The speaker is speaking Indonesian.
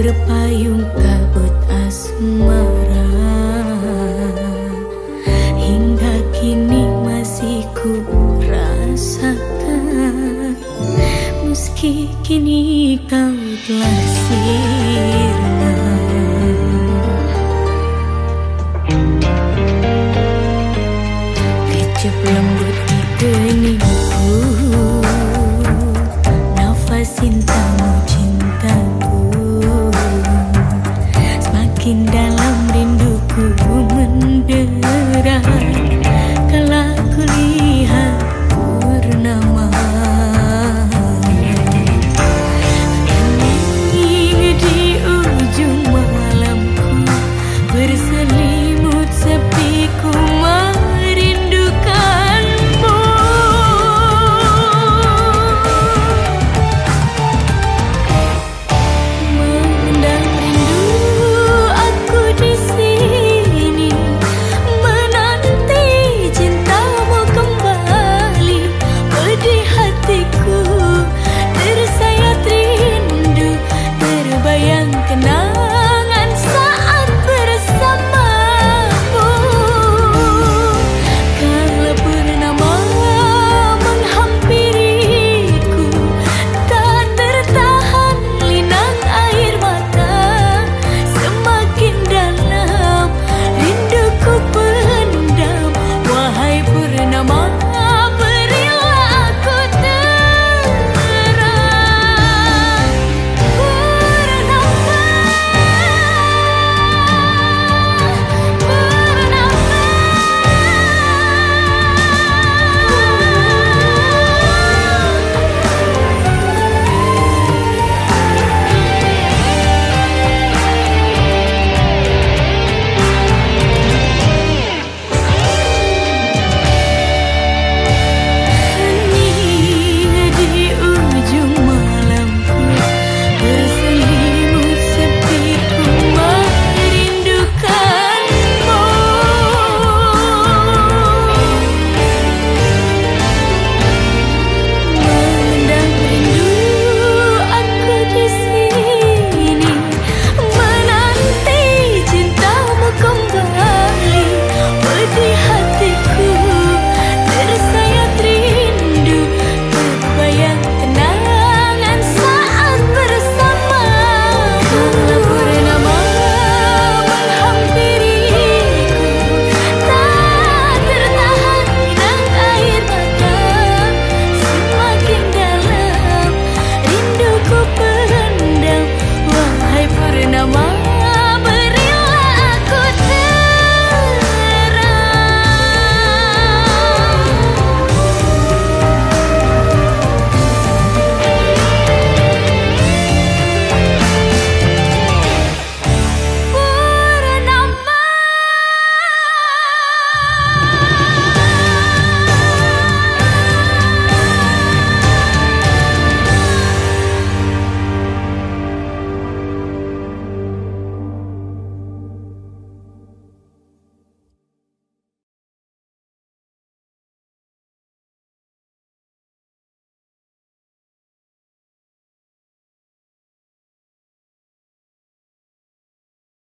Berpayung kabut asmara Hingga kini masih ku rasakan. Meski kini kau telah sih.